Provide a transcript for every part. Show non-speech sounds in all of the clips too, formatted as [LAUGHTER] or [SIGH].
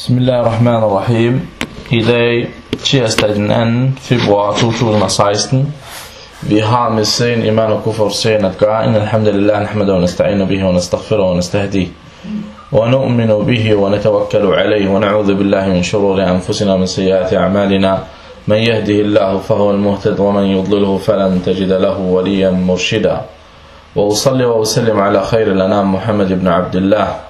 بسم الله الرحمن الرحيم إذا تشيستاجن أن في بواتو توشور نصايستن بهام السين إيمان وكفر سين أتقع إن الحمد لله نحمده ونستعين به ونستغفره ونستهديه ونؤمن به ونتوكل عليه ونعوذ بالله من شرور أنفسنا من سيئات أعمالنا من يهده الله فهو المهتد ومن يضلله فلن تجد له وليا مرشدا وأصلي وأسلم على خير الأنام محمد بن عبد الله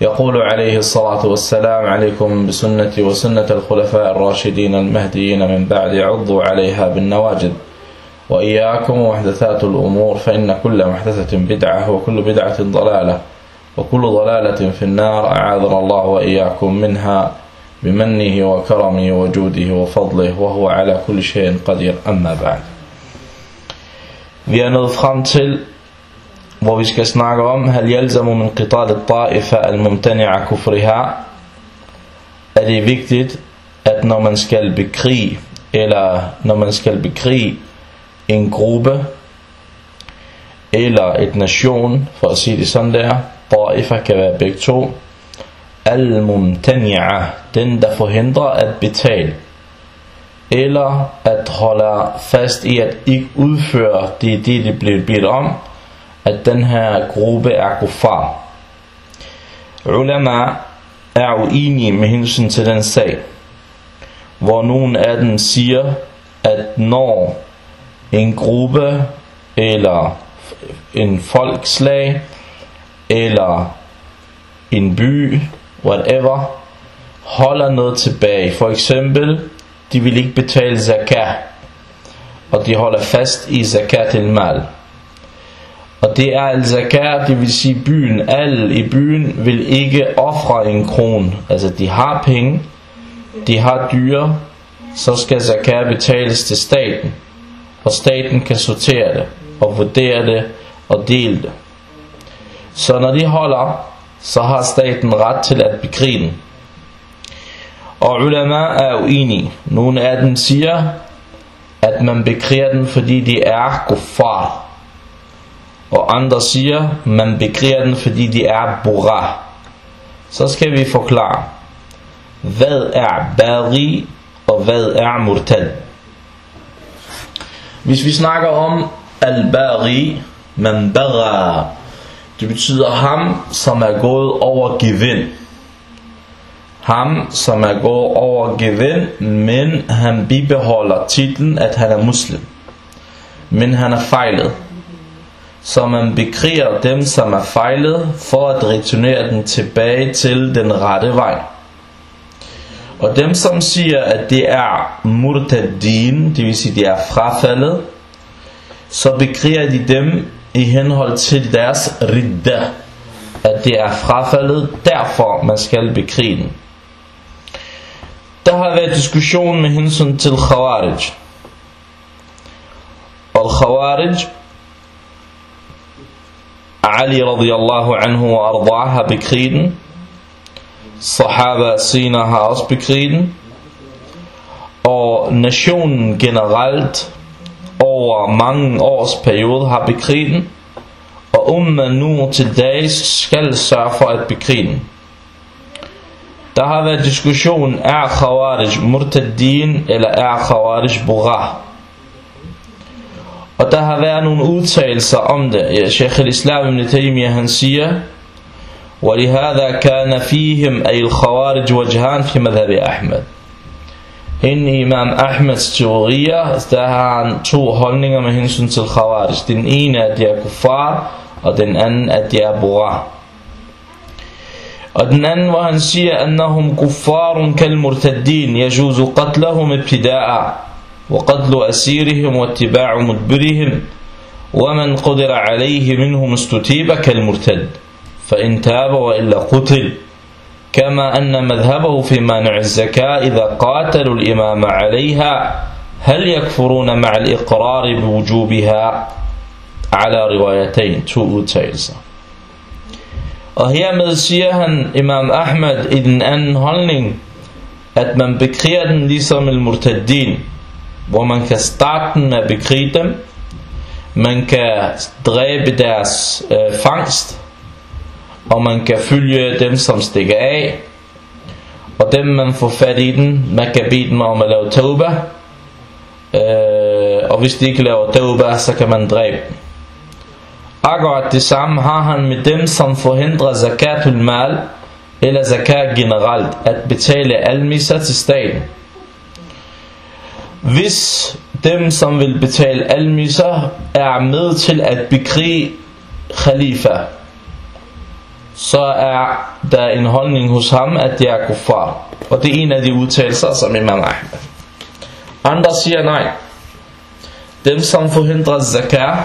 يقول عليه الصلاة والسلام عليكم بسنتي وسنة الخلفاء الراشدين المهديين من بعد عضوا عليها بالنواجد وإياكم ومحدثات الأمور فإن كل محدثة بدعة وكل بدعة ضلالة وكل ضلالة في النار أعاذنا الله وإياكم منها بمنه وكرمه وجوده وفضله وهو على كل شيء قدير. أما بعد. Vi er nået frem til, hvor vi skal snakke om, hal yalzamu min qital al-ta'ifa al-mumtani'a kufriha. Er det vigtigt, at når man skal bekrige, eller når man skal bekrige en gruppe, eller et nation, for at sige det sådan der, ta'ifa kan være begge to, al-mumtani'a, den der forhindrer at betale, eller at holde fast i at ikke udføre det, det de blev bedt om, at den her gruppe er kuffar. Ulama er uenige med hensyn til den sag, hvor nogen af dem siger, at når en gruppe eller en folkslag eller en by, whatever, holder noget tilbage. For eksempel, de vil ikke betale zakat, og de holder fast i zakat til mal. Og det er al-zakat, det vil sige byen. Alle i byen vil ikke ofre en kron. Altså de har penge, de har dyr, så skal zakat betales til staten. Og staten kan sortere det, og vurdere det, og dele det. Så når de holder, så har staten ret til at bekrige den. Og ulama er uenige. Nogle af dem siger, at man bekriger den, fordi de er kuffar. Og andre siger, man begriber den, fordi de er bura. Så skal vi forklare, hvad er bari, og hvad er murtad. Hvis vi snakker om al-bari, man bara, det betyder ham, som er gået over gevind. Ham, som er gået over gevind, men han bibeholder titlen, at han er muslim. Men han er fejlet. Så man bekriger dem, som er fejlet, for at returnere den tilbage til den rette vej. Og dem, som siger, at det er murtadin, det vil sige, de er frafaldet, så bekriger de dem i henhold til deres ridda, at det er frafaldet, derfor man skal bekrige den. Der har været diskussion med hensyn til Khawarij. Og Khawarij, Ali radiyallahu anhu og ardah har bekriget. Sahaba Sina har også bekriget. Og nationen generelt over mange års periode har bekriget. Og umma nu til dags skal sørge for at bekrige. Der har været diskussion, er Khawarij murtaddin, eller er Khawarij bugha? Og der har været nogle udtalelser om det. Ja, Sheikh al-Islam ibn Taymiyyah han siger, ولهذا كان فيهم أي الخوارج وجهان في مذهب أحمد Inden imam Ahmeds teorier, der har han to holdninger med hensyn til Khawarij. Den ene er, at de er kuffar, og den anden, at de er bura. Og den anden, hvor han siger, annahum kuffarun kal murtaddin, yajuzu qatlahum وقتل أسيرهم واتباع مدبرهم ومن قدر عليه منهم استتيب كالمرتد فإن تاب وإلا قتل. كما أن مذهبه في مانع الزكاة إذا قاتلوا الإمام عليها هل يكفرون مع الإقرار بوجوبها؟ على روايتين وهي مذسيها إمام أحمد إذن أن هولنين at man bekriger den المرتدين. Hvor man kan starte med at bekrige dem. Man kan dræbe deres øh, fangst og man kan følge dem som stikker af. Og dem man får fat i den man kan bede dem om at lave tauba. Øh, og hvis de ikke laver tauba så kan man dræbe dem. Akkurat det samme har han med dem som forhindrer zakatul mal eller zakat generelt at betale almisser til staten hvis dem som vil betale almiser, er med til at bekrige khalifa så er der en holdning hos ham at det er kuffar. Og det er en af de udtalelser som Imam Ahmed andre siger nej. Dem som forhindrer zakat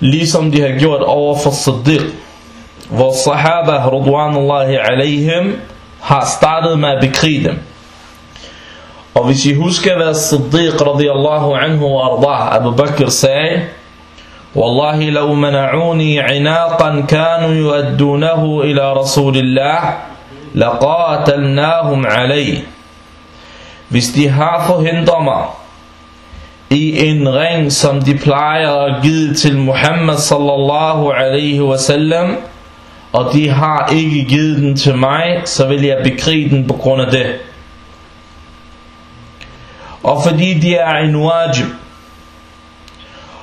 ligesom de har gjort over for Siddiq hvor sahaba radwanullahi alaihim har startet med at bekrige dem. Og hvis I husker, hvad Siddiq radiyallahu anhu og ardah, Abu Bakr sagde, Wallahi law mana'uni inaqan kanu yuaddunahu ila rasulillah, laqatalnahum alayh. Hvis de har forhindret mig i en ring, som de plejer at give til Muhammad sallallahu alaihi wasallam, og de har ikke givet den til mig, så vil jeg bekrige den på grund af det. Og fordi de er en wajib,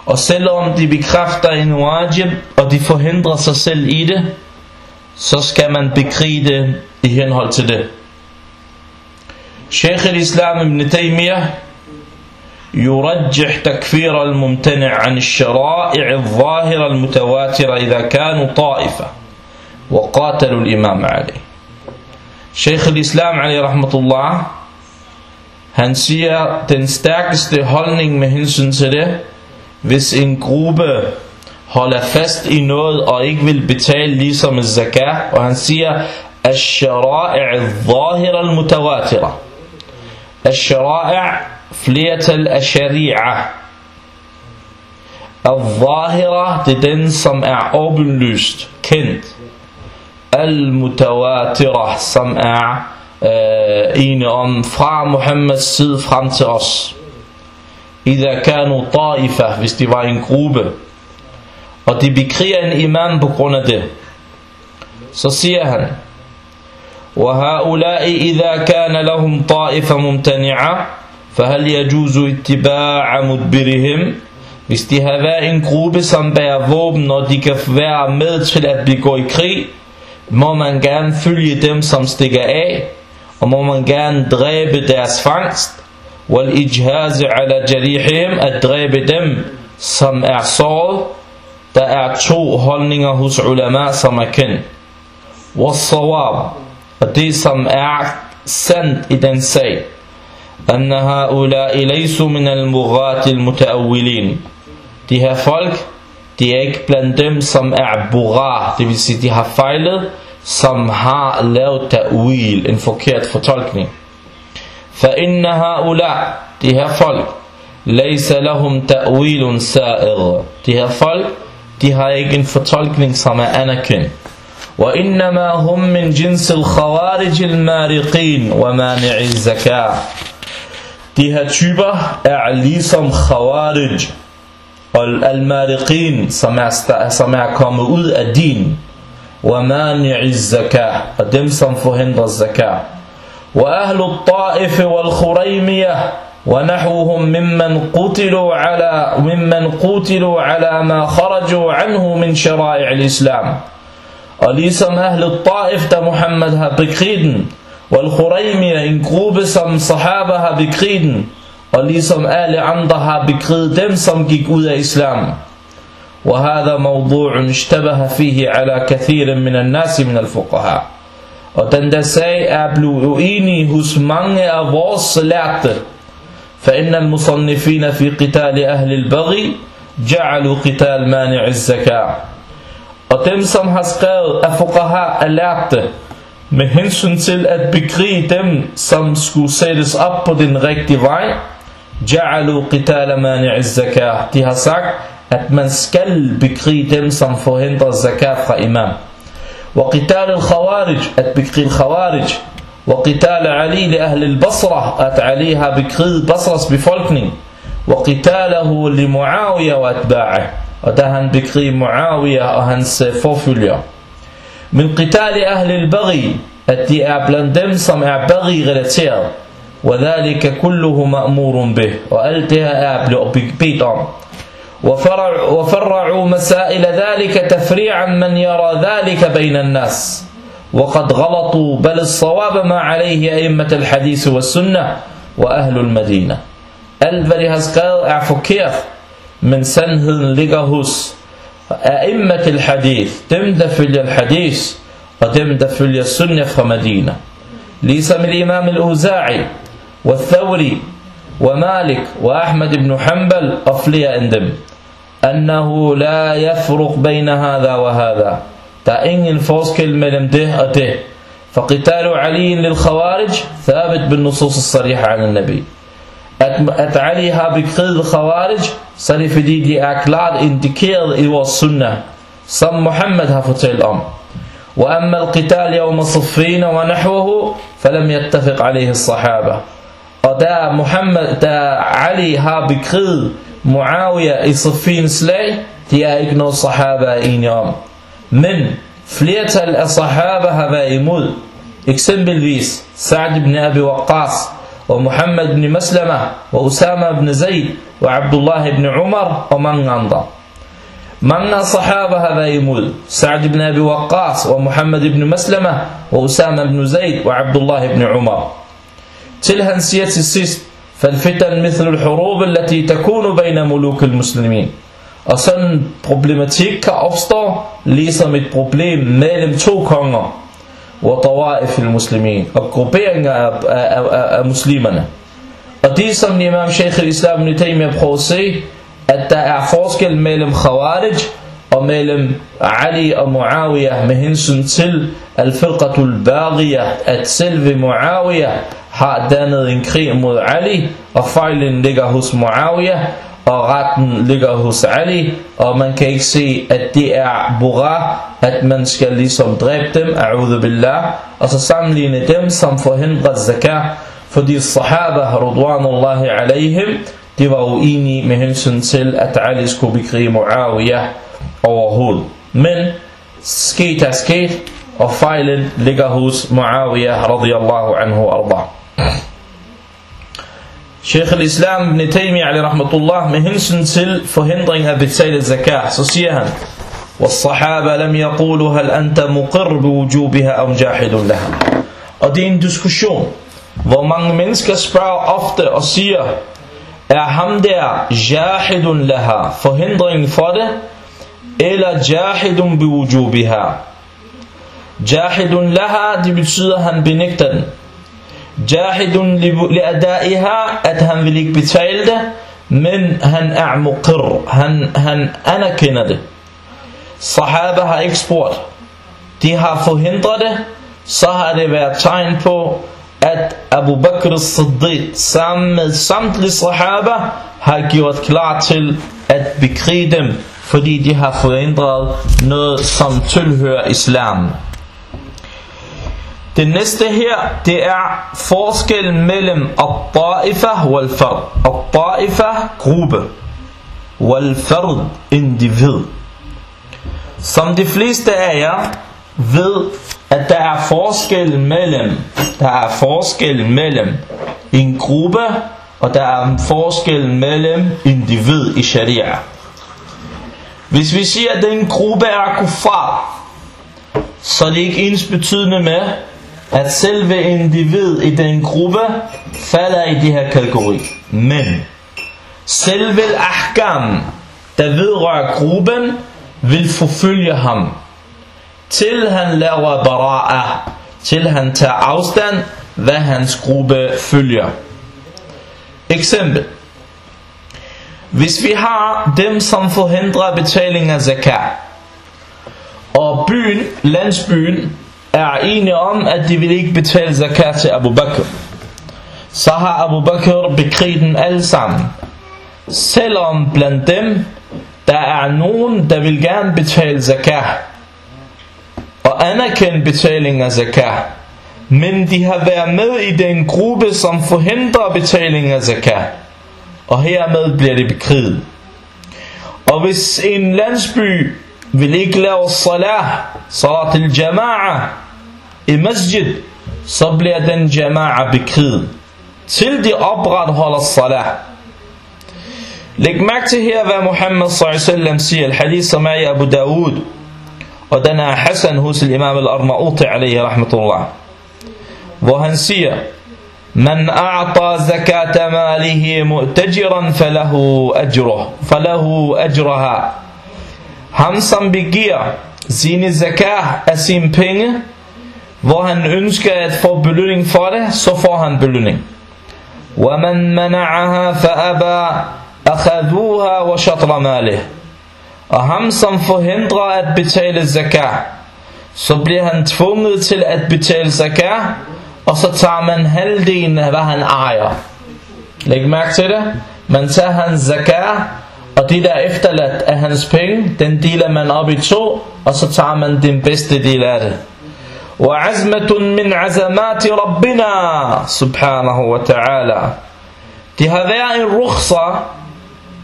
og selvom de bekræfter en wajib, og de forhindrer sig selv i det, så skal man bekrige det i henhold til det. Sheikh al-Islam ibn Taymiyyah يرجح تكفير الممتنع عن الشرائع الظاهرة المتواترة إذا كانوا طائفة وقاتلوا الإمام عليه شيخ الإسلام عليه رحمة الله han siger den stærkeste holdning med hensyn til det hvis en gruppe holder fast i noget og ikke vil betale ligesom zakat og han siger الشرائع الظاهرة المتواترة الشرائع flertal af sharia Al-Zahira det er den som er åbenlyst kendt Al-Mutawatira som er øh, ene om fra Muhammeds side frem til os Ida kanu ta'ifa hvis de var en gruppe og de bekriger en imam på grund af det så siger han وهؤلاء إذا كان لهم طائفة ممتنعة فهل يجوز اتباع مدبرهم hvis de har været en gruppe som bærer våben og de kan være med til at begå i krig må man gerne følge dem som stikker af og må man gerne dræbe deres fangst والإجهاز على جريحهم at dræbe dem som er såret der er to holdninger hos ulama som er kendt والصواب og det som er sandt i den sag أن هؤلاء ليسوا من المغات المتأولين de her folk de er ikke blandt dem som er burar det vil sige de har fejlet som har lavet ta'wil en forkert fortolkning فإن هؤلاء de her folk ليس لهم تأويل سائغ de her folk de har ikke en fortolkning som er anerkendt وإنما هم من جنس الخوارج المارقين ومانع الزكاة De her typer er ligesom Khawarij og Al-Mariqin, som er, som er kommet ud af din, ومانع الزكاة قدم صنفهند الزكاة. وأهل الطائف والخريمية ونحوهم ممن قتلوا على ممن قتلوا على ما خرجوا عنه من شرائع الإسلام. وليسم أهل الطائف ده محمد بكريد والخريمية إن قوب صم صحابها بكريد وليسم آل عندها بكريد دم صم جيك إسلام. الإسلام وهذا موضوع اشتبه فيه على كثير من الناس من الفقهاء og den der sag er blevet uenig hos mange af vores lærte فإن المصنفين في قتال أهل البغي جعلوا قتال مانع الزكاة og dem som har skrevet af fuqaha er lærte med hensyn til at bekrige dem, som skulle sættes op på den rigtige vej, ja'alu qital mani' az-zakah. De har sagt, at man skal bekrige dem, som forhindrer zakat fra imam. وقتال الخوارج at bekrige khawarij وقتال علي لأهل البصرة at Ali har bekriget Basras befolkning وقتاله لمعاوية وأتباعه og da han bekrige Muawiyah og hans forfølger. Men qital ahli al-baghi, at de er blandt dem, som er baghi relateret. وذلك كله مأمور به og alt det her er blevet bedt om وفرع وفرعوا مسائل ذلك تفريعا من يرى ذلك بين الناس. وقد غلطوا بل الصواب ما عليه أئمة الحديث والسنة وأهل المدينة. er forkert men sandheden ligger hos أئمة الحديث der følger الحديث dem der følger sunnah fra Medina ligesom الإمام الأوزاعي والثوري ومالك وأحمد بن حنبل أفلي أندم أنه لا يفرق بين هذا وهذا. تأين فوسكل ملم ده أته. فقتال علي للخوارج ثابت بالنصوص الصريحة عن النبي. أتعليها بقذ خوارج صريف دي دي أكلار اندكير إيو السنة. صم محمد هفتيل أم وأما القتال يوم صفين ونحوه فلم يتفق عليه الصحابة. وده محمد علي ها Muawiyah i Safins slag, de er ikke noget sahaba er enige om. Men flertal af sahaba har været imod. Eksempelvis Sa'd ibn Abi Waqqas og Muhammad ibn Maslama og Usama ibn Zayd og Abdullah ibn Umar og mange andre. Mange af sahaba har været imod. Sa'd ibn Abi Waqqas og Muhammad ibn Maslama og Usama ibn Zayd og Abdullah ibn Umar. til han siger til sidst, فالفتن مثل الحروب التي تكون بين ملوك المسلمين. وصن problematik kan opstå ليسم ات problem mellem to وطوائف المسلمين. وقربيرنج المسلمين ودي سمن إمام شيخ الإسلام بن تيمية بخوصي أتا اعفوسك الميلم خوارج وميلم علي ومعاوية مهنسن تل الفرقة الباغية تسلف معاوية har dannet en krig mod Ali, og fejlen ligger hos Muawiyah, og retten ligger hos Ali, og man kan ikke se, at det er bura, at man skal ligesom dræbe dem, a'udhu billah, og så sammenligne dem, som forhindrer zakat, fordi sahaba, radwanullahi alaihim, de var uenige med hensyn til, at Ali skulle bekrige Muawiyah overhovedet. Men sket er sket, og fejlen ligger hos Muawiyah radiyallahu anhu arda. Sheikh al-Islam ibn Taymiyyah alayhi rahmatullah med hensyn til forhindring af betale zakat, så siger han, والصحابة لم يقولوا هل أنت مقر بوجوبها أو جاحد لها Og det er en diskussion, hvor mange mennesker spørger ofte og siger, er ham der jahidun laha, forhindringen for det, eller jahidun biwujubiha. Jahidun laha, det betyder, at han benægter den. Jahidun liadaiha, at han vil ikke betale det, men han er muqir, han, han anerkender det. Sahaba har ikke spurgt. De har forhindret det, så har det været tegn på, at Abu Bakr as-Siddiq sammen med samtlige sahaba har gjort klar til at bekrige dem, fordi de har forhindret noget, som tilhører islam. Det næste her, det er forskellen mellem al-ta'ifa wal-fard. Al-ta'ifa, gruppe. Wal-fard, individ. Som de fleste af jer ved, at der er forskel mellem, der er forskel mellem en gruppe, og der er forskel mellem individ i sharia. Hvis vi siger, at den gruppe er kuffar, så er det ikke ens betydende med, at selve individ i den gruppe falder i de her kategori. Men selve ahkam, der vedrører gruppen, vil forfølge ham, til han laver bara'a, til han tager afstand, hvad hans gruppe følger. Eksempel. Hvis vi har dem, som forhindrer betaling af zakat, og byen, landsbyen, er enige om, at de vil ikke betale zakat til Abu Bakr, så har Abu Bakr bekriget dem alle sammen. Selvom blandt dem, der er nogen, der vil gerne betale zakat, og anerkende betaling af zakat, men de har været med i den gruppe, som forhindrer betaling af zakat, og hermed bliver det bekriget. Og hvis en landsby vil ikke lave salah, salat al-jama'a i masjid, så bliver den jama'a bekriget, til de opretholder salah. Læg mærke til her, hvad Muhammad s.a.v. siger, al-hadith som er i Abu Dawud, og den er Hassan hos imam al-Arnauti, alaihi rahmatullah, hvor han siger, من أعطى زكاة ماله مؤتجرا فله أجره فله أجرها begiver sine zakah af sine penge, hvor han ønsker at få belønning for det, så får han belønning. وَمَنْ مَنَعَهَا فَأَبَى أَخَذُوهَا وَشَطْرَ مَالِهِ Og ham som forhindrer at betale zakah, så bliver han tvunget til at betale zakah, og så tager man halvdelen af hvad han ejer. Læg mærke til det. Man tager hans zakah, og det der er efterladt af hans penge, den deler man op i to, og så tager man den bedste del af det. وعزمة من عزمات ربنا سبحانه وتعالى Det har været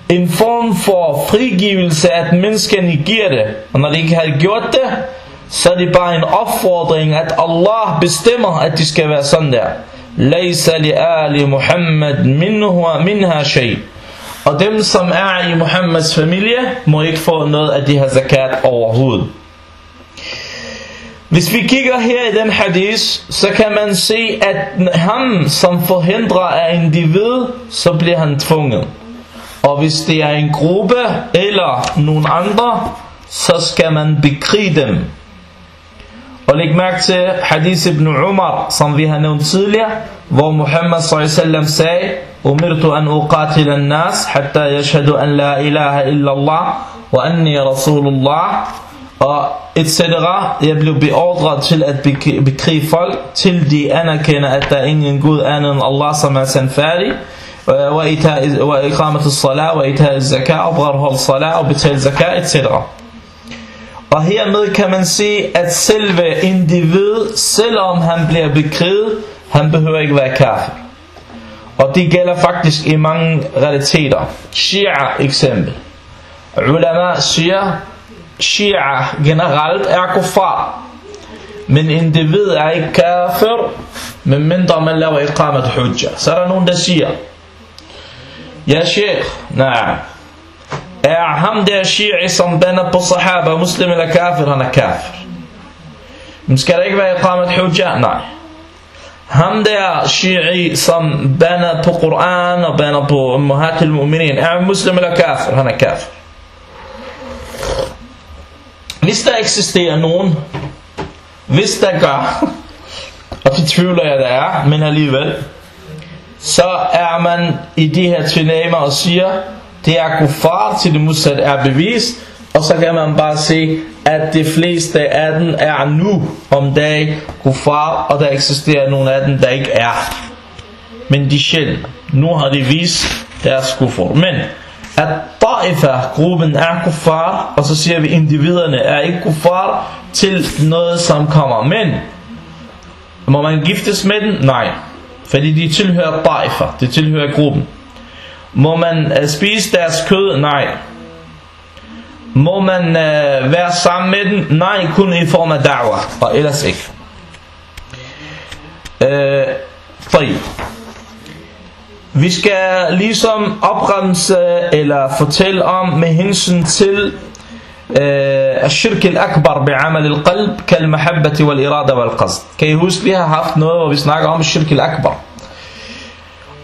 en form for frigivelse, at menneskene giver det. Og når de ikke har gjort det, så er det bare en opfordring, at Allah bestemmer, at de skal være sådan der. Laysa li ali Muhammad minhu minha shay. Og dem, som er i Muhammeds familie, må ikke få noget af de her zakat overhovedet. Hvis vi kigger her i den hadith, så kan man se, at ham, som forhindrer af individ, så bliver han tvunget. Og hvis det er en gruppe eller nogen andre, så skal man bekrige dem. Og læg mærke til hadith ibn Umar, som vi har nævnt tidligere, hvor Muhammad s.a.v. sagde, Umirtu an uqatil an-nas, hatta yashhadu an la ilaha illa Allah, wa anni rasulullah, og et cetera, Jeg blev beordret til at bekrige folk, til de anerkender, at der er ingen Gud andet end Allah, som er sandfærdig. Og ikramet salat, og itaget zakat, og bredhold salat, og betale zakat, etc. Og hermed kan man se, at selve individ, selvom han bliver bekriget, han behøver ikke være kafir. Og det gælder faktisk i mange realiteter. Shia eksempel. Ulema siger, Shia generelt er kuffar. Men individ er ikke kafir, men mindre man laver iqamat hujja. Så er der nogen, der siger, Ja sheikh, nej. Er ham der shi'i, som bander på sahaba, muslim eller kafir, han er kafir. Men skal der ikke være iqamat hujja? Nej. Ham der shi'i, som bander på Koran og bander på ummahat al-mu'minin, er muslim eller kafir, han er kafir. Hvis der eksisterer nogen, hvis der gør, [LAUGHS] og det tvivler jeg der er, men alligevel, så er man i de her tilnæmer og siger, det er kuffar til det modsatte er bevist, og så kan man bare se, at de fleste af dem er nu om dagen kuffar, og der eksisterer nogle af dem, der ikke er. Men de sjældent. Nu har de vist deres kuffar. Men at Ta'ifa-gruppen er kuffar, og så siger vi, individerne er ikke kuffar til noget, som kommer. Men, må man giftes med den? Nej. Fordi de tilhører Ta'ifa, de tilhører gruppen. Må man uh, spise deres kød? Nej. Må man uh, være sammen med dem? Nej, kun i form af da'wah, og ellers ikke. Uh, Vi skal ligesom opremse eller fortælle om med hensyn til الشرك الأكبر بعمل القلب كالمحبة والإرادة والقصد kan I huske vi har haft noget hvor vi snakker om الشرك الأكبر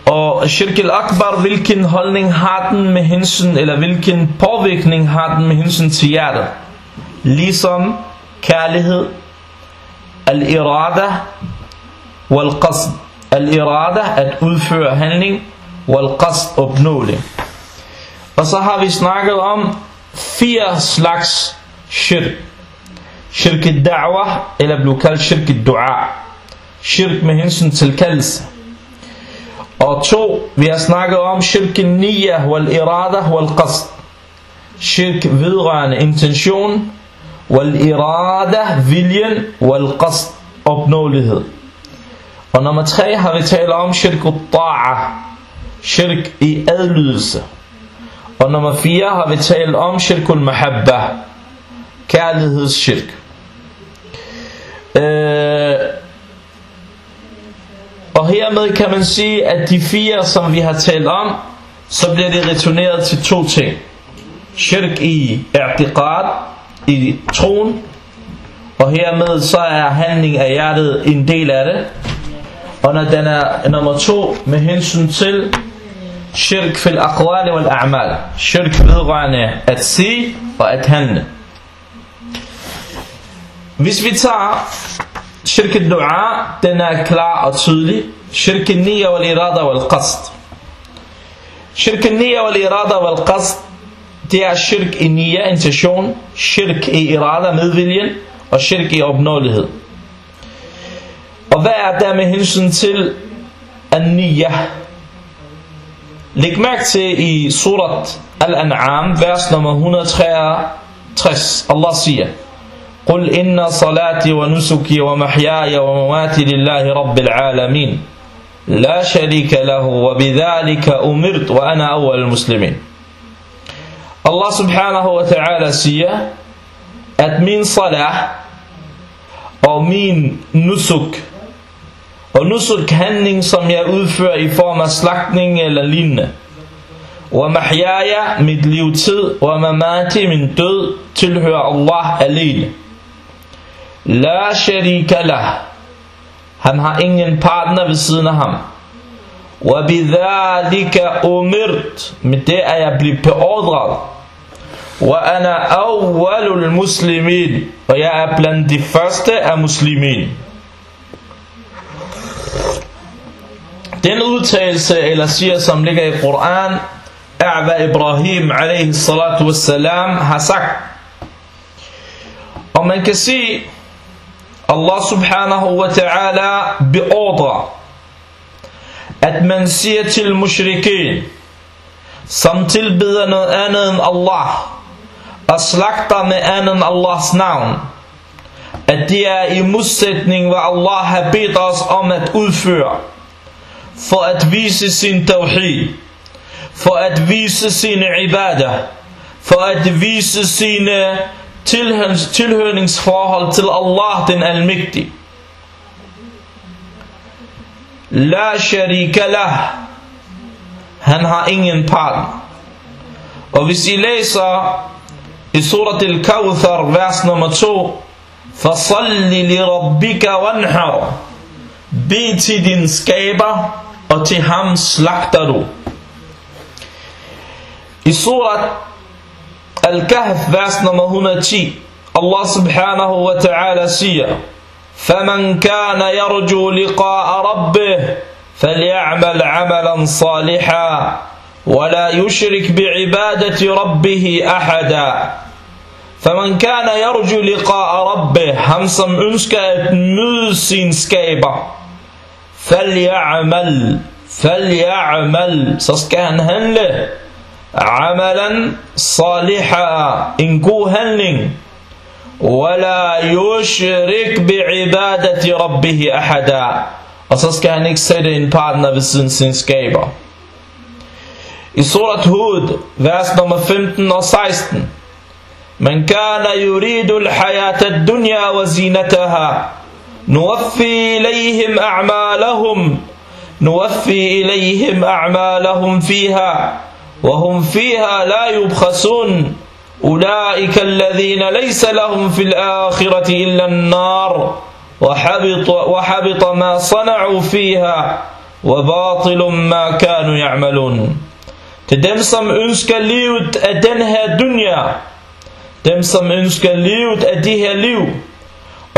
og الشرك الأكبر hvilken holdning har den med hensyn eller hvilken påvirkning har den med hensyn til hjertet ligesom kærlighed al-irada wal-qasd al-irada at udføre handling wal-qasd opnåelse og så har vi snakket om fire slags shirk. Shirk da'wa eller blev kaldt shirk dua. Shirk med hensyn til kaldelse. Og to, vi har snakket om shirk niya wal irada wal qasd. Shirk vedrørende intention, wal irada viljen, wal qasd opnåelighed. Og nummer tre har vi talt om shirk ta'a, shirk i adlydelse. Og nummer 4 har vi talt om shirkul mahabba, kærlighedsshirk. Øh, og hermed kan man sige, at de fire, som vi har talt om, så bliver det returneret til to ting. Shirk i i'tiqad, i troen, og hermed så er handling af hjertet en del af det. Og når den er nummer to med hensyn til shirk fil aqwali wal a'mal. Shirk vedrørende at sige og at handle. Hvis vi tager shirk al-du'a, den er klar og tydelig. Shirk al-niyya wal irada wal qasd. Shirk al-niyya wal irada wal qasd, det er shirk i niya intention, shirk i irada, medviljen, og shirk i opnåelighed. Og hvad er der med hensyn til an-niyya? Læg mærke til i surat Al-An'am, vers nummer 163. Allah siger, قل إن صلاتي ونسكي ومحياي ومماتي لله رب العالمين لا شريك له وبذلك أمرت وأنا أول المسلمين Allah subhanahu wa ta'ala siger, at min salah og min nusuk, og nusuk handling, som jeg udfører i form af slagtning eller lignende, Wa mahyaya, mit livtid, wa mamati, min død, tilhører Allah alene. La sharika lah. Han har ingen partner ved siden af ham. Wa bidhalika umirt. Med det er jeg blevet beordret. Wa ana awwalul muslimin. Og jeg er blandt de første af muslimin. Den udtalelse, eller siger, som ligger i Koran, er hvad Ibrahim alaihi salatu wassalam har sagt. Og man kan sige, Allah subhanahu wa ta'ala beordrer, at man siger til mushrikin, som tilbeder noget andet end Allah, og slagter med andet end Allahs navn, at det er i modsætning, hvad Allah har bedt os om at udføre, for at vise sin tawhid, for at vise sine ibadah, for at vise sine tilhøringsforhold til Allah den almægtige. La sharika lah. Han har ingen partner. Og hvis I læser i surat al-Kawthar, vers nummer 2, Fasalli li rabbika wanhar. Bed til din skaber, og til ham slagter du. I surat Al-Kahf, vers nummer 110, Allah subhanahu wa ta'ala siger, فمن كان يرجو لقاء ربه فليعمل عملا صالحا ولا يشرك بعبادة ربه أحدا فمن كان يرجو لقاء ربه ham som ønsker at møde sin skaber فليعمل فليعمل. سسكان هنله عملا صالحا. إن كو هنلين. ولا يشرك بعبادة ربه أحدا. وسسكان إكسيد إن بعدنا بسن سنسكيبا I surat Hud, vers nummer 15 og 16. Man kan yuridu al-hayat ad-dunya. نوفي إليهم أعمالهم نوفي إليهم أعمالهم فيها وهم فيها لا يبخسون. أولئك الذين ليس لهم في الآخرة إلا النار وحبط, وحبط ما صنعوا فيها وباطل ما كانوا يعملون. Af den her dunya Dem som ønsker livet af de her liv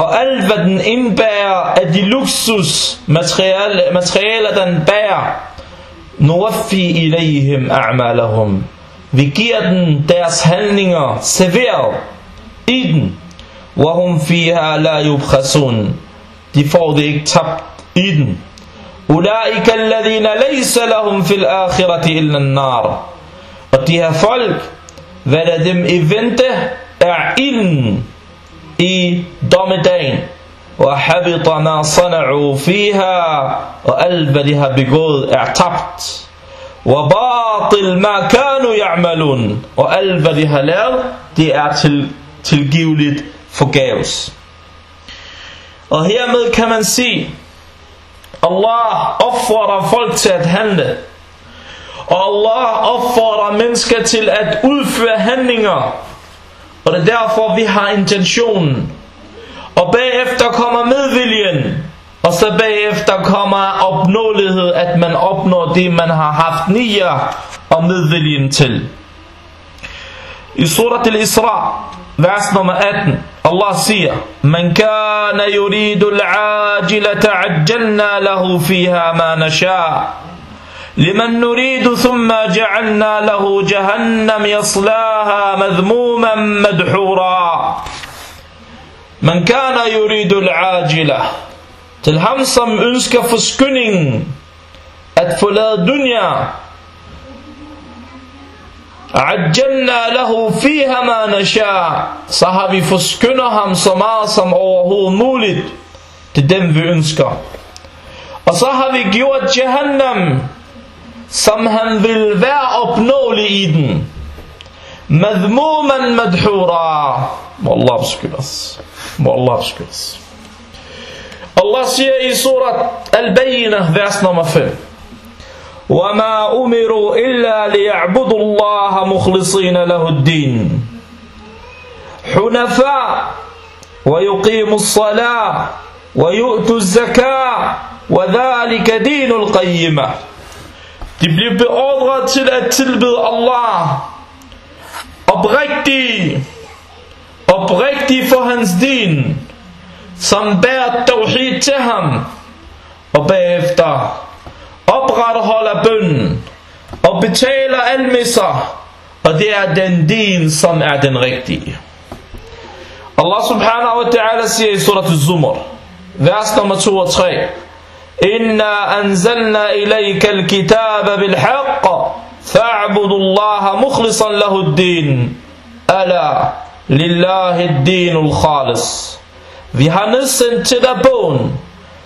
Og alt hvad den indbærer af de luksus materialer den bærer Nuwaffi ilayhim a'malahum Vi giver den deres handlinger serveret i den. Wahum fiha la yubkhasun. De får det ikke tabt i den. Ulaika alladhina laysa lahum fil akhirati illa an-nar. Og de her folk, hvad der dem i vente, er ilden i dommedagen. Og habita ma sana'u fiha, og alt hvad de har begået er tabt. Og batil ma kanu ya'malun, og alt hvad de har lavet, det er til, tilgiveligt forgaves Og hermed kan man sige, Allah opfordrer folk til at handle. Og Allah opfordrer mennesker til at udføre handlinger. Og det er derfor vi har intentionen. Og bagefter kommer medviljen. Og så bagefter kommer opnåelighed, at man opnår det, man har haft nier og medviljen til. I surat al-Isra, vers nummer 18, Allah siger, Man kana yuridu al-ajilata ajjalna lahu fiha ma nashaa. لمن نريد ثم جعلنا له جهنم يصلاها مذموما مدحورا. من كان يريد العاجلة تلهمصم انسك فسكنين أدفلا دنيا عجلنا له فيها ما نشاء. صحابي فسكنهم صما صم وهو مولد تدم في انسك وصحابي جيوت جهنم som han vil være opnåelig i den. Madmuman madhura. Må Allah beskytte os. Må Allah beskytte os. Allah siger i surat Al-Bayyinah, vers nummer 5. وما أمروا إلا ليعبدوا الله مخلصين له الدين حنفاء ويقيموا الصلاة ويؤتوا الزكاة وذلك دين القيمة De blev beordret til at tilbede Allah oprigtig, oprigtig for hans din, som bærer tawhid til ham, og bagefter opretholder bønnen og betaler almisser, og det er den din, som er den rigtige. Allah subhanahu wa ta'ala siger i surat al-Zumar, vers nummer 2 og 3, إنا أنزلنا إليك الكتاب بالحق فاعبدوا الله مخلصا له الدين ألا لله الدين الخالص Vi har nedsendt til dig bogen,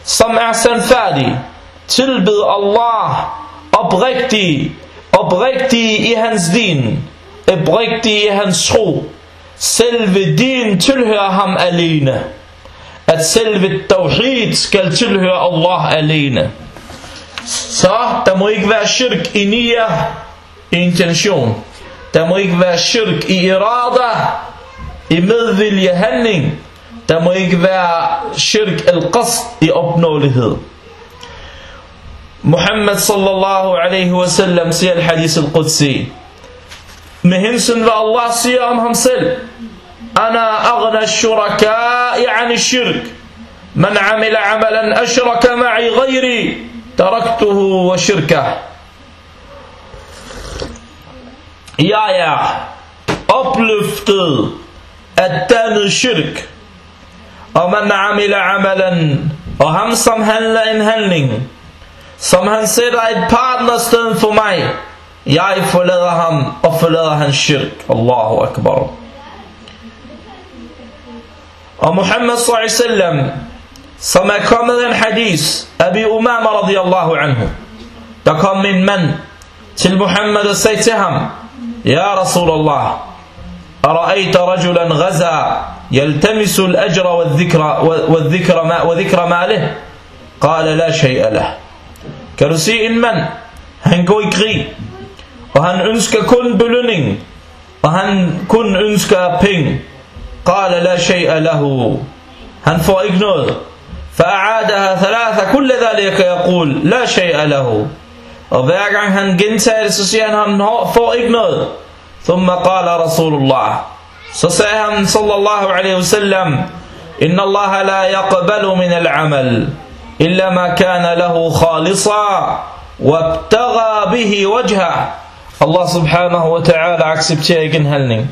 som er sandfærdig. Tilbed Allah oprigtig, oprigtig i hans din, oprigtig i hans tro. Selve din tilhører ham alene. At selve tawhid skal tilhøre Allah alene. Så der må ikke være shirk i nia, i intention. Der må ikke være shirk i irada, i medvilje handling. Der må ikke være shirk al-qasd i opnåelighed. Muhammad sallallahu alaihi wasallam siger al-hadith al-Qudsi. Med hensyn hvad Allah siger om ham selv. أنا أغنى الشركاء عن الشرك. من عمل عملا أشرك معي غيري تركته وشركه. يا أبلفتل التان الشرك. ومن عمل عملا وهم سمهن لإن هنن سمهن سيدا إد for mig jeg forlader ham og forlader hans shirk Allahu Akbar Og Muhammad sallam, som er kommet en hadis, Abi Umama radiyallahu anhu, der kom en mand til Muhammad og sagde til ham, Ja Rasulallah, أرأيت رجلا غزا يلتمس الأجر والذكر, والذكر, ما وذكر ماله قال لا شيء له Kan du se en mand, han går i krig, og han ønsker kun belønning, og han kun ønsker penge. قال لا شيء له. Han får ikke فأعادها ثلاثة كل ذلك يقول لا شيء له. Og hver gang han gentager det, så siger ثم قال رسول الله Så صلى الله عليه وسلم إن الله لا يقبل من العمل إلا ما كان له خالصا وابتغى به وجهه. الله سبحانه وتعالى accepterer ikke هلني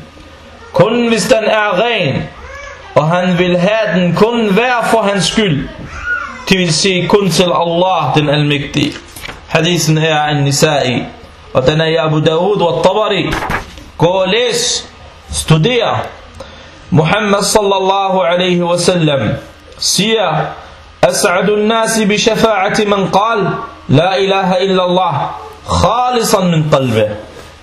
kun hvis den er ren, og han vil have den kun være for hans skyld. Det vil sige kun til Allah, den almægtige. Hadisen her er Nisa'i, og den er i Abu Dawud og Tabari. Gå og læs, studer. Muhammad sallallahu alaihi wasallam siger, أسعد الناس بشفاعة من قال لا إله إلا الله خالصا من قلبه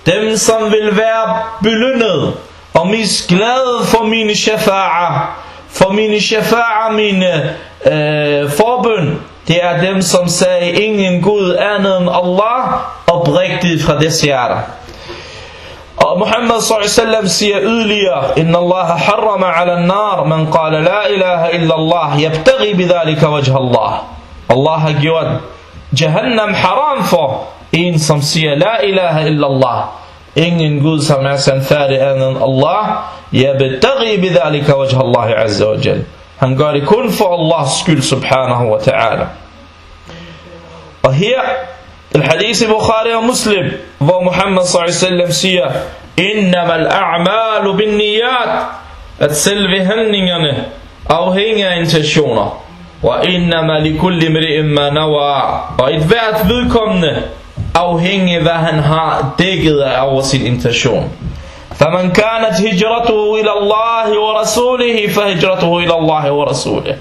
dem som vil være belønnet og mest glade for mine shafa'a for mine shafa'a mine øh, forbøn det er dem som sagde ingen Gud andet end Allah oprigtigt fra deres hjerte og Muhammad s.a.v. siger yderligere Inna Allah harrama ala nar Man qala la ilaha illa Allah Yabtaghi bidhalika wajha Allah Allah har gjort Jahannam haram for En som siger la ilaha illa Allah Ingen Gud som är sannfärdig än Allah. يَبْتَغِي بِذَلِكَ Allah Azza wa Jal. Han gör det kun för Allahs skull subhanahu wa ta'ala. Och här, الحديث بخاري ومسلم ومحمد صلى الله عليه وسلم säger إنما bin niyat, att selve handlingarna afhänger af intentioner. وإنما لكل mri imma nawa, och ett värt vidkommande afhængig af hvad han har dækket over sin intention فمن كانت هجرته إلى الله ورسوله فهجرته إلى الله ورسوله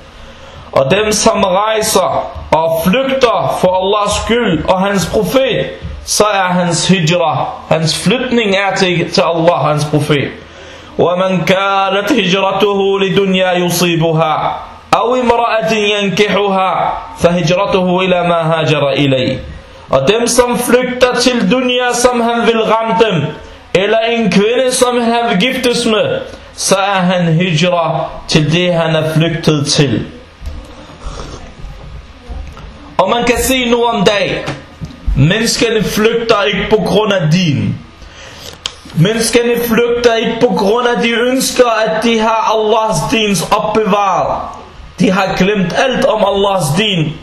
og dem som rejser og flygter for Allahs skyld og hans profet, så er hans hijra, hans flytning er til, til Allah, hans profet. ومن كانت هجرته لدنيا يصيبها أو امرأة ينكحها فهجرته إلى ما هاجر إليه Og dem som flygter til dunya, som han vil ramme dem, eller en kvinde, som han vil giftes med, så er han hijra til det, han er flygtet til. Og man kan se nu om dag, menneskene flygter ikke på grund af din. Menneskene flygter ikke på grund af, de ønsker, at de har Allahs dins opbevaret. De har glemt alt om Allahs din,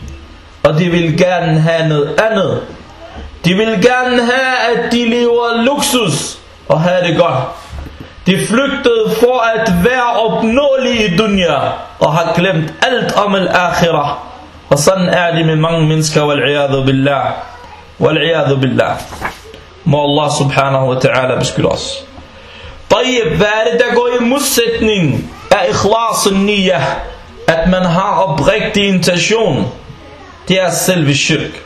og de vil gerne have noget andet. De vil gerne have, at de lever luksus og have det godt. De flygtede for at være opnåelige i dunya, og har glemt alt om al-akhirah. Og sådan er det med mange mennesker, wal billah. Wal billah. Må Allah subhanahu wa ta'ala beskytte os. طيب, hvad er det, der går i modsætning af ikhlas niyah? At man har oprigtig intention. Det er selve shirk.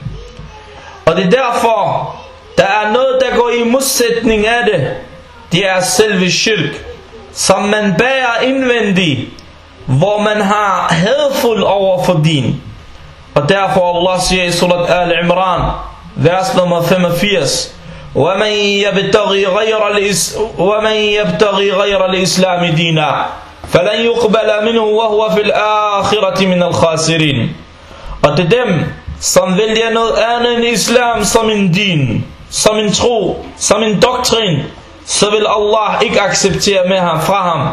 Og det er derfor, der er noget, der går i modsætning af det. Det er selve shirk, som man bærer indvendigt, hvor man har hadfuld over for din. Og derfor Allah siger i surat Al-Imran, vers nummer 85, ومن يبتغي غير الإس ومن يبتغي غير الإسلام دينا فلن يقبل منه وهو في الآخرة من الخاسرين Og det er dem, som vælger noget andet end islam som en din, som en tro, som en doktrin, så vil Allah ikke acceptere med ham fra ham.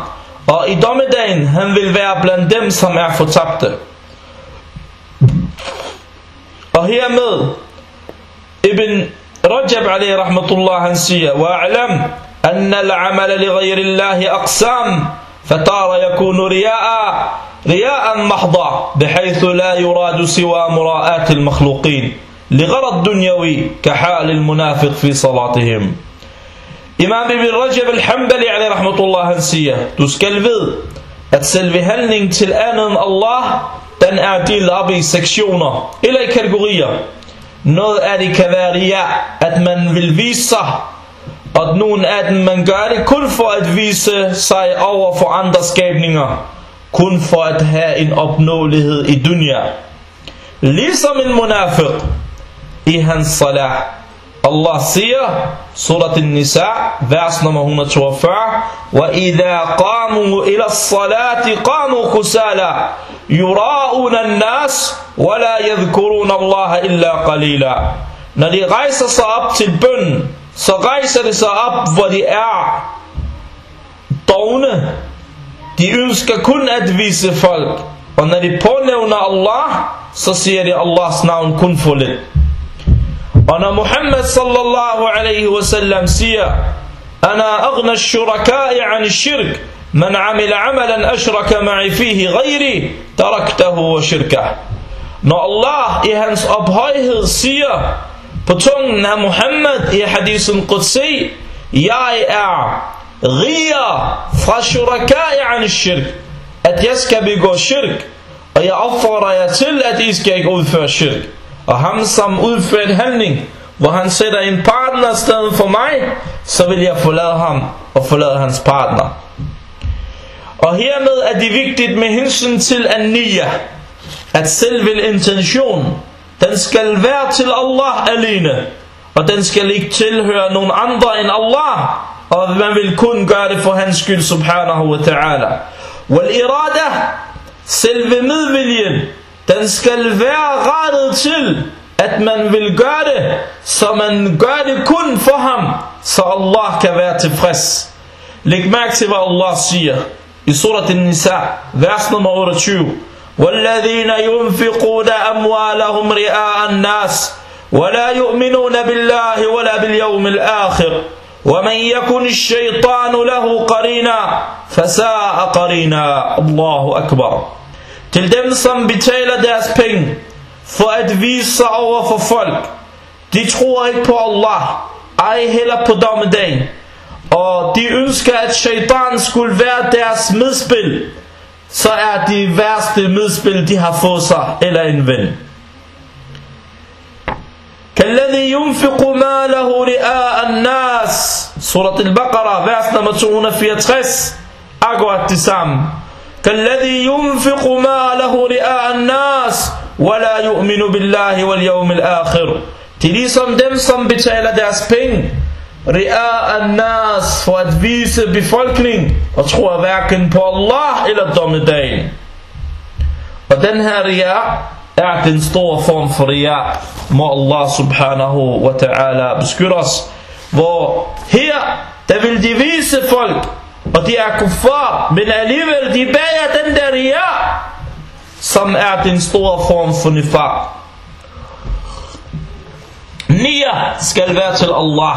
Og i dommedagen, han vil være blandt dem, som er fortabte. Og hermed, Ibn Rajab alayhi rahmatullah, han siger, وَاعْلَمْ أن العمل لغير الله أقسام فتارة يكون رياء رياء محضا بحيث لا يراد سوى مراءات المخلوقين لغرض دنيوي كحال المنافق في صلاتهم Imam Ibn Rajab al-Hambali alayhi rahmatullah han siger, du skal ved, at selve handling til andet end Allah, den er delt op i sektioner, eller i kategorier. Noget af det kan være ria, at man vil vise sig, og nogle af dem man gør det kun for at vise sig over for andre skabninger, kun for at have en opnåelighed i dunya. Ligesom en munafiq i hans salah. Allah siger, surat An-Nisa, vers nummer 142, وَإِذَا قَامُوا إِلَى الصَّلَاةِ قَامُوا كُسَالًا يُرَاءُونَ النَّاسِ وَلَا يَذْكُرُونَ اللَّهَ إِلَّا قَلِيلًا Når de rejser sig op til bøn, så rejser de sig op, hvor de er dogne. De ønsker kun at vise folk. Og når de pånævner Allah, så siger de Allahs navn kun for lidt. Og når Muhammad sallallahu alaihi wasallam siger, أنا أغنى الشركاء عن الشرك من عمل عملا أشرك معي فيه غيري تركته وشركه Når Allah i hans ophøjhed siger på tungen af Muhammad i hadithen Qudsi, jeg er riger fra shuraka'i an shirk, at jeg skal begå shirk, og jeg opfordrer jer til, at I skal ikke udføre shirk. Og ham som udfører en handling, hvor han sætter en partner stedet for mig, så vil jeg forlade ham og forlade hans partner. Og hermed er det vigtigt med hensyn til an-niyya, at selve intention, den skal være til Allah alene, og den skal ikke tilhøre nogen andre end Allah, og man vil kun gøre det for hans skyld, subhanahu wa ta'ala. Wal irada, selve medviljen, den skal være rettet til, at man vil gøre det, så man gør det kun for ham, så Allah kan være tilfreds. Læg mærke til, hvad Allah siger i surat An-Nisa, vers nummer 28. والذين ينفقون أموالهم رئاء الناس ولا يؤمنون بالله ولا باليوم الآخر ومن يكن الشيطان له قرينا فساء قرينا الله أكبر Til dem som betaler deres penge for at vise sig over for folk. De tror ikke på Allah, ej heller på dommedagen. Og de ønsker at shaitan skulle være deres medspil. Så er de værste medspil de har fået sig, eller en ven. كالذي ينفق ماله رئاء الناس. سورة البقرة فاس نمتون في تخس. أقوى التسام كالذي ينفق ماله رئاء الناس ولا يؤمن بالله واليوم الآخر. تلي سم دم سم بتايلة داس بين رئاء الناس فأدفيس بفولكنين أتخوى ذاكن بو الله إلى الدوم الدين. ودنها رئاء er den store form for ria. Må Allah subhanahu wa ta'ala beskytte os. Hvor her, der vil de vise folk, og de er kuffar, men alligevel de bager den der ria, som er den store form for nifar. Nia skal være til Allah.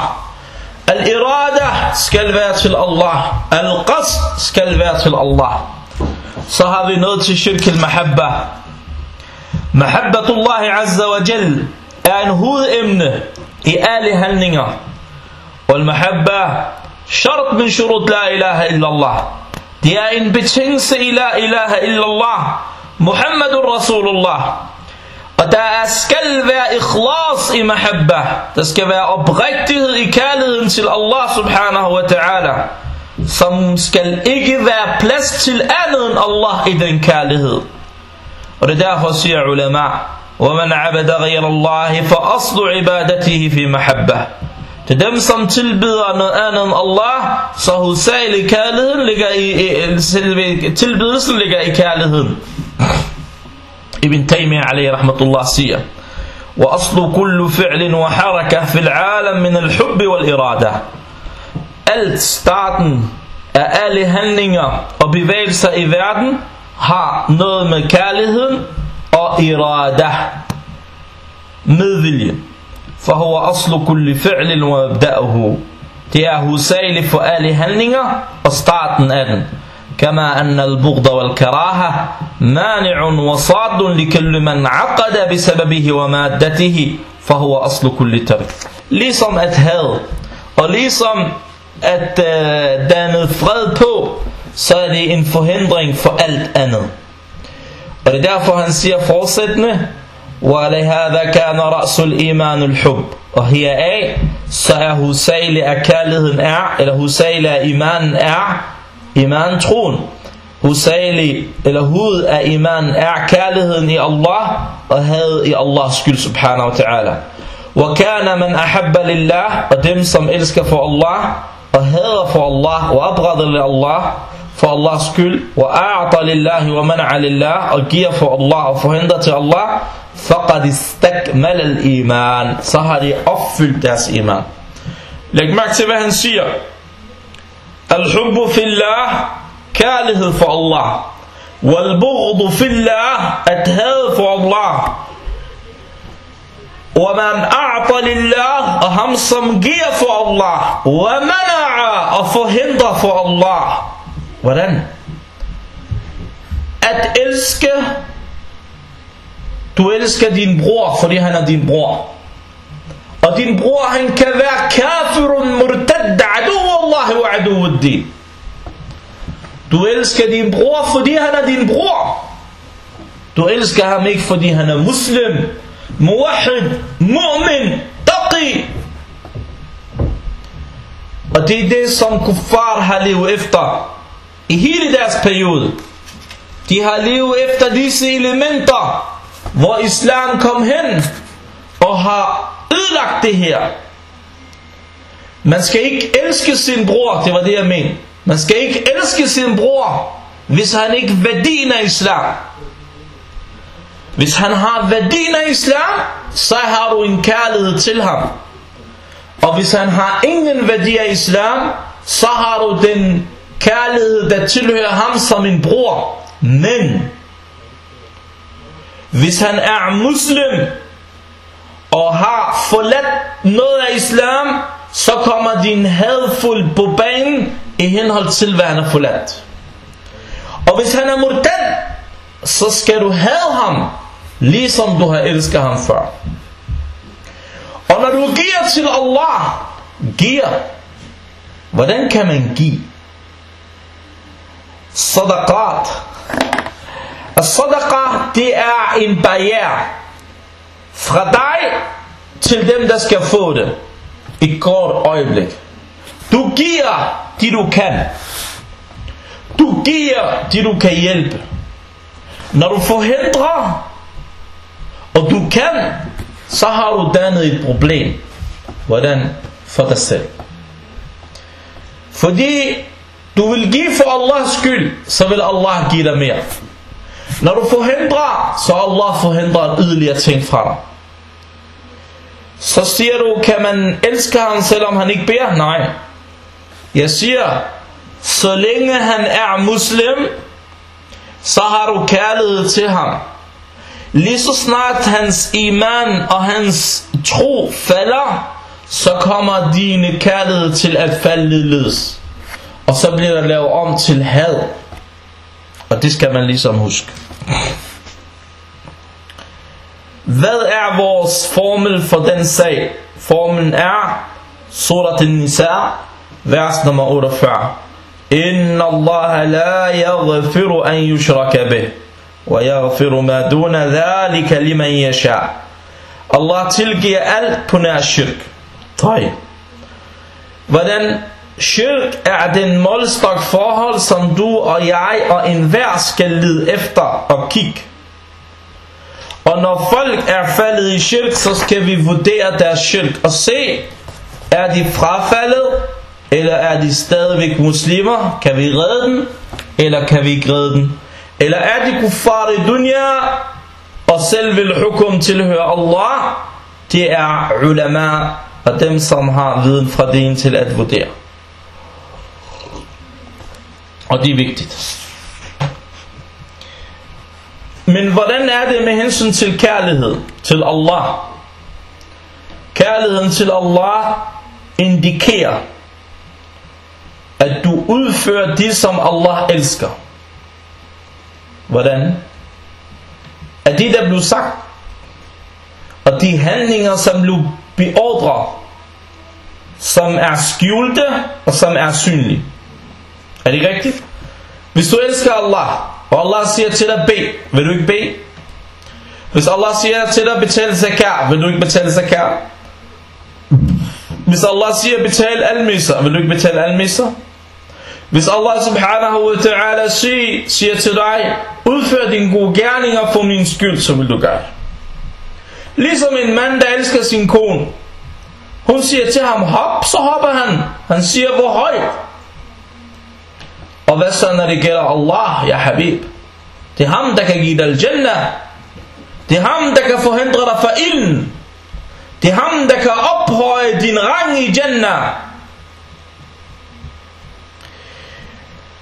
Al-irada skal være til Allah. Al-qasd skal være til Allah. Så har vi nået til shirk al-mahabba. Mahabbatullah azza wa jal er en hovedemne i alle handlinger. Og al-mahabba shart min shurut la ilaha illallah. Det er en betingelse i la ilaha illallah. Muhammadur Rasulullah. Og der skal være ikhlas i mahabba. Der skal være oprigtighed i kærligheden til Allah subhanahu wa ta'ala. Som skal ikke være plads til andet end Allah i den kærlighed. Er derfor siger ulema, وَمَنْ عَبَدَ غَيْرَ اللَّهِ فَأَصْلُ عِبَادَتِهِ فِي مَحَبَّةِ er dem, som tilbyder noget andet end Allah, så hovedsagelig kærligheden ligger i, selve tilbydelsen ligger i kærligheden. تيمية عليه رحمة الله سيئة وأصل كل فعل وحركة في العالم من الحب والإرادة Alt starten af alle handlinger og bevægelser i verden har noget med kærligheden og irada, medvilje. فهو أصل كل فعل ومبدأه Det er hovedsageligt for alle handlinger og starten af den. كما أن البغض والكراهة مانع وصاد لكل من عقد بسببه ومادته فهو أصل كل ترك Ligesom at had og ligesom at uh, danne fred på, så er det en forhindring for alt andet. Og det er derfor han siger fortsættende, وَلَهَذَا كَانَ رَأْسُ الْإِيمَانُ الْحُبْ Og heraf, så er hovedsageligt at kærligheden er, eller hovedsageligt at imanen er, iman troen. Hovedsagelig, eller hoved af iman er kærligheden i Allah, og had i Allahs skyld, subhanahu wa ta'ala. وَكَانَ مَنْ أَحَبَّ لِلَّهِ Og dem, som elsker for Allah, og hader for Allah, og opretter til Allah, for Allahs skyld, وَأَعْطَ لِلَّهِ وَمَنْعَ لِلَّهِ Og giver for Allah, og forhindrer til Allah, فَقَدْ اسْتَكْمَلَ الْإِيمَانِ Så har de opfyldt deres iman. Læg mærke til, hvad han siger. الحب في الله kærlighed for Allah والبغض في الله at had for Allah ومن أعطى لله og ham som giver Allah ومنع og forhindrer for Allah hvordan at elske Du elsker din bror, fordi han er din bror. Og din bror, han kan være kafirun murtad, adu Allah wa adu din. Du elsker din bror, fordi han er din bror. Du elsker ham ikke, fordi han er muslim, muwahid, mu'min, taqi. Og det er det, som kuffar har levet efter i hele deres periode. De har levet efter disse elementer, hvor islam kom hen og har ødelagt det her. Man skal ikke elske sin bror, det var det jeg mente. Man skal ikke elske sin bror, hvis han ikke værdien af islam. Hvis han har værdien af islam, så har du en kærlighed til ham. Og hvis han har ingen værdi af islam, så har du den kærlighed, der tilhører ham som en bror. Men, hvis han er muslim, og har forladt noget af islam, så kommer din hadfuld på banen i henhold til, hvad han har forladt. Og hvis han er murtad, så skal du have ham, ligesom du har elsket ham før. Og når du giver til Allah, giver, hvordan kan man give? Sadaqat. Sadaqa, det er en barriere fra dig til dem, der skal få det. Et kort øjeblik. Du giver det, du kan. Du giver det, du kan hjælpe. Når du forhindrer, og du kan, så har du dannet et problem. Hvordan? For dig selv. Fordi du vil give for Allahs skyld, så vil Allah give dig mere. Når du forhindrer, så Allah forhindrer yderligere ting fra dig. Så siger du, kan man elske ham, selvom han ikke beder? Nej. Jeg siger, så længe han er muslim, så har du kærlighed til ham. Lige så snart hans iman og hans tro falder, så kommer dine kærlighed til at falde ledes. Og så bliver der lavet om til had. Og det skal man ligesom huske. Hvad er vores formel for den sag? Formelen er Surat al-Nisa, vers nummer 48. Inna Allah la yaghfiru an yushraka bih. ويغفر ما دون ذلك لمن يشاء Allah tilgiver alt på nær shirk. Tøj. Hvordan shirk er den målstok forhold, som du og jeg og enhver skal lede efter og kigge. Og når folk er faldet i shirk, så skal vi vurdere deres shirk og se, er de frafaldet, eller er de stadigvæk muslimer? Kan vi redde dem, eller kan vi ikke redde dem? Eller er de kuffar i dunya, og selv vil hukum tilhøre Allah? Det er ulama og dem, som har viden fra din til at vurdere. Og det er vigtigt. Men hvordan er det med hensyn til kærlighed til Allah? Kærligheden til Allah indikerer, at du udfører det, som Allah elsker. Hvordan? At det, der blev sagt, og de handlinger, som blev beordret, som er skjulte og som er synlige. Er det rigtigt? Hvis du elsker Allah, og Allah siger til dig, bed, vil du ikke bede? Hvis Allah siger til dig, betal zakat, vil du ikke betale zakat? Hvis Allah siger, betal almisser, vil du ikke betale almisser? Hvis Allah subhanahu wa ta'ala siger, siger til dig, udfør dine gode gerninger for min skyld, så vil du gøre Ligesom en mand, der elsker sin kone. Hun siger til ham, hop, så hopper han. Han siger, hvor højt? Og hvad så, når det gælder Allah, ja habib? Det er ham, der kan give dig al-jannah. Det er ham, der kan forhindre dig fra ilden. Det er ham, der kan ophøje din rang i Jannah.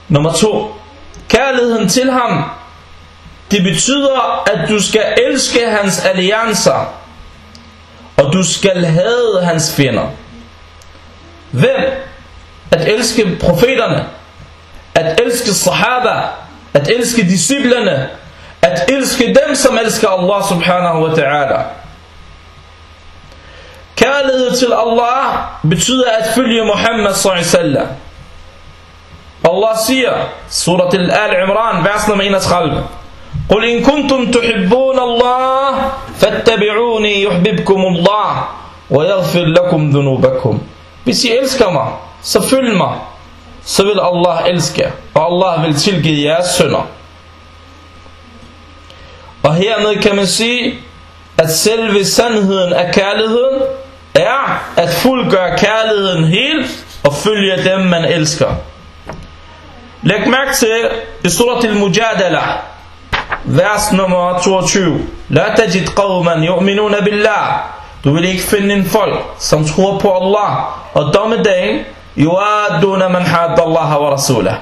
Nummer to. Kærligheden til ham. Det betyder, at du skal elske hans alliancer. Og du skal hade hans fjender. Hvem? At elske profeterne. At elske sahaba. At elske disciplerne. At at elske dem, som elsker Allah subhanahu wa ta'ala. Kærlighed til Allah betyder at følge Muhammad sallallahu Allah siger, surat al-Imran, vers nummer 31, قل إن كنتم تحبون الله فاتبعوني يحببكم الله ويغفر لكم ذنوبكم Hvis I elsker mig, så følg mig, så vil Allah elske og Allah vil tilgive jeres synder. Og hermed kan man sige, at selve sandheden af kærligheden er at fuldgøre kærligheden helt og følge dem man elsker. Læg mærke til i surat al-Mujadala, vers nummer 22. La tajid qawman yu'minuna billah. Du vil ikke finde en folk, som tror på Allah og dommedagen, يوادون من حاد الله ورسوله.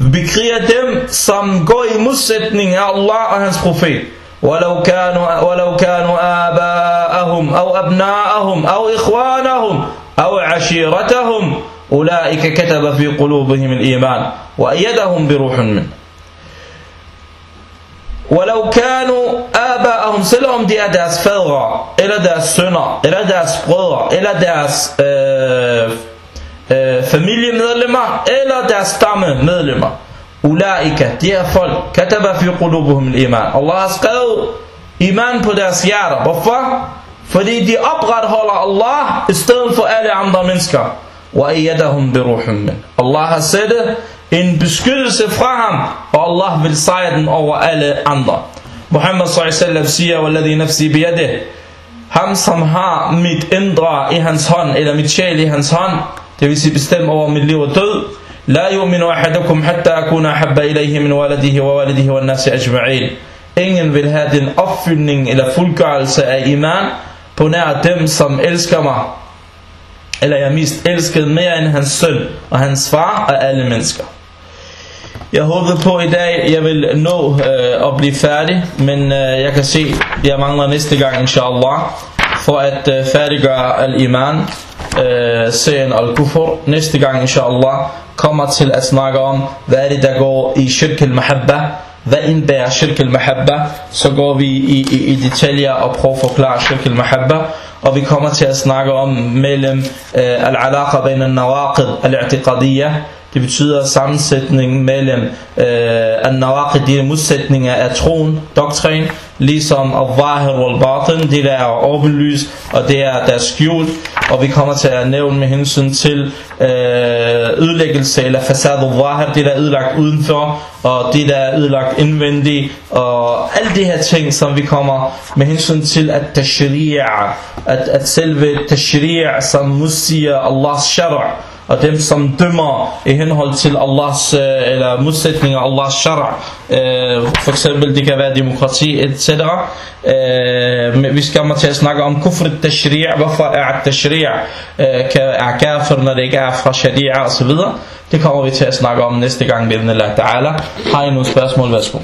بكريه دم سم جوي مسدني الله وهنس خفيت ولو كانوا ولو كانوا آباءهم أو أبناءهم أو إخوانهم أو عشيرتهم أولئك كتب في قلوبهم الإيمان وأيدهم بروح من ولو كانوا آباءهم سلهم دي أداس فرع إلى داس سنة إلى داس برا إلى داس أه øh, familiemedlemmer, eller deres stammemedlemmer. Ulaika, de her folk, kataba fi qulubuhum iman. Allah har skrevet iman på deres hjerter. Hvorfor? Fordi de opretholder Allah i stedet for alle andre mennesker. Wa ayyadahum bi ruhum min. Allah har sat en beskyttelse fra ham, og Allah vil sejre den over alle andre. Muhammad s.a.v. siger, وَالَّذِي نَفْسِي بِيَدِهِ Ham som har mit indre i hans hånd, eller mit sjæl i hans hånd, det vil sige bestemme over mit liv og død, La yu'minu ahadakum hatta akuna habba ilayhi min waladihi wa walidihi wa nasi ajma'in. Ingen vil have den opfyldning eller fuldgørelse af iman på nær dem, som elsker mig. Eller jeg mest elsket mere end hans søn og hans far og alle mennesker. Jeg håbede på i dag, jeg vil nå øh, at blive færdig, men øh, jeg kan se, jeg mangler næste gang, inshallah, for at øh, færdiggøre al-iman øh, serien al-kufur. Næste gang, inshallah, kommer til at snakke om, hvad er det, der går i shirk al-mahabba, hvad indbærer shirk al-mahabba, så går vi i, i, i detaljer og prøver at forklare shirk al-mahabba, og vi kommer til at snakke om mellem øh, al-alaqa bain al-nawaqid al-i'tiqadiyya, det betyder sammensætning mellem øh, al-nawaqid, de modsætninger af troen, doktrin, ligesom al-zahir wal-batin, det der er åbenlyst, og det er der er skjult, og vi kommer til at nævne med hensyn til øh, ødelæggelse eller fasad al det der er ødelagt udenfor, og det der er ødelagt indvendigt, og alle de her ting, som vi kommer med hensyn til at tashri'a, at, at selve tashri'a, som modsiger Allahs shara', og dem som dømmer i henhold til Allahs øh, eller modsætninger af Allahs shara øh, for eksempel det kan være demokrati etc øh, vi skal til at snakke om kufr tashri' hvorfor er tashri' øh, er kafir når det ikke er fra sharia osv. så det kommer vi til at snakke om næste gang med Allah ta'ala. Har I nogle spørgsmål? Værsgo.